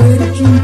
virtue.